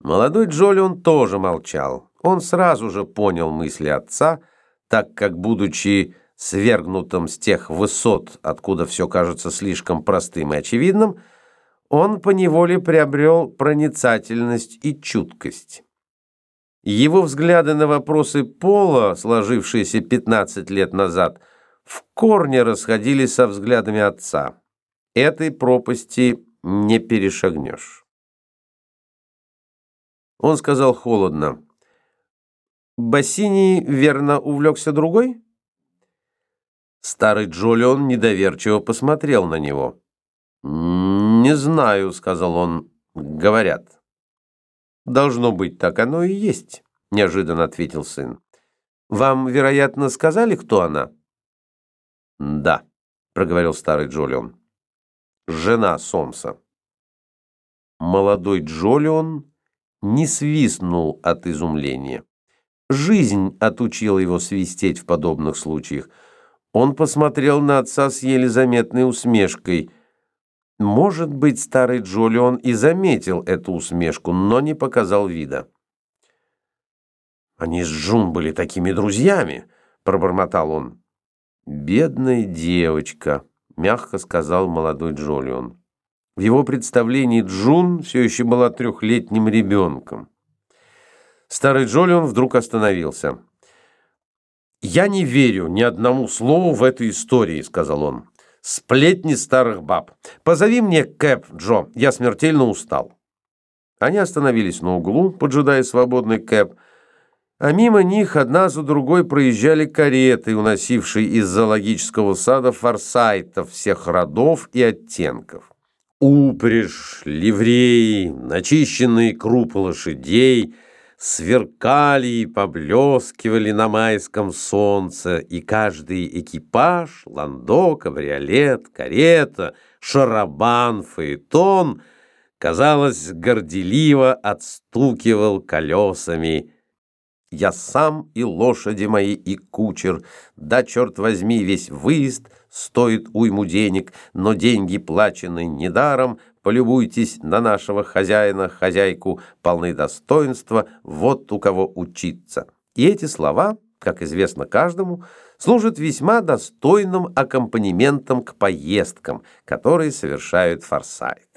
Молодой Джолион тоже молчал. Он сразу же понял мысли отца, так как, будучи свергнутым с тех высот, откуда все кажется слишком простым и очевидным, он поневоле приобрел проницательность и чуткость. Его взгляды на вопросы пола, сложившиеся 15 лет назад, в корне расходились со взглядами отца. Этой пропасти не перешагнешь. Он сказал холодно. «Бассини, верно, увлекся другой?» Старый Джолион недоверчиво посмотрел на него. «Не знаю», — сказал он, — «говорят». «Должно быть, так оно и есть», — неожиданно ответил сын. «Вам, вероятно, сказали, кто она?» «Да», — проговорил старый Джолион. «Жена Сомса». Молодой Джолион не свистнул от изумления. Жизнь отучила его свистеть в подобных случаях. Он посмотрел на отца с еле заметной усмешкой. Может быть, старый Джолион и заметил эту усмешку, но не показал вида. «Они с Джун были такими друзьями», — пробормотал он. «Бедная девочка», — мягко сказал молодой Джолион. В его представлении Джун все еще была трехлетним ребенком. Старый Джолион вдруг остановился. «Я не верю ни одному слову в этой истории», — сказал он. «Сплетни старых баб. Позови мне Кэп, Джо, я смертельно устал». Они остановились на углу, поджидая свободный Кэп, а мимо них одна за другой проезжали кареты, уносившие из зоологического сада форсайтов всех родов и оттенков. Упряжь, ливреи, начищенные крупы лошадей сверкали и поблескивали на майском солнце, и каждый экипаж, ландо, кабриолет, карета, шарабан, фаэтон, казалось, горделиво отстукивал колесами я сам и лошади мои, и кучер. Да, черт возьми, весь выезд стоит уйму денег, но деньги плачены недаром. Полюбуйтесь на нашего хозяина, хозяйку, полны достоинства, вот у кого учиться. И эти слова, как известно каждому, служат весьма достойным аккомпанементом к поездкам, которые совершают форсайт.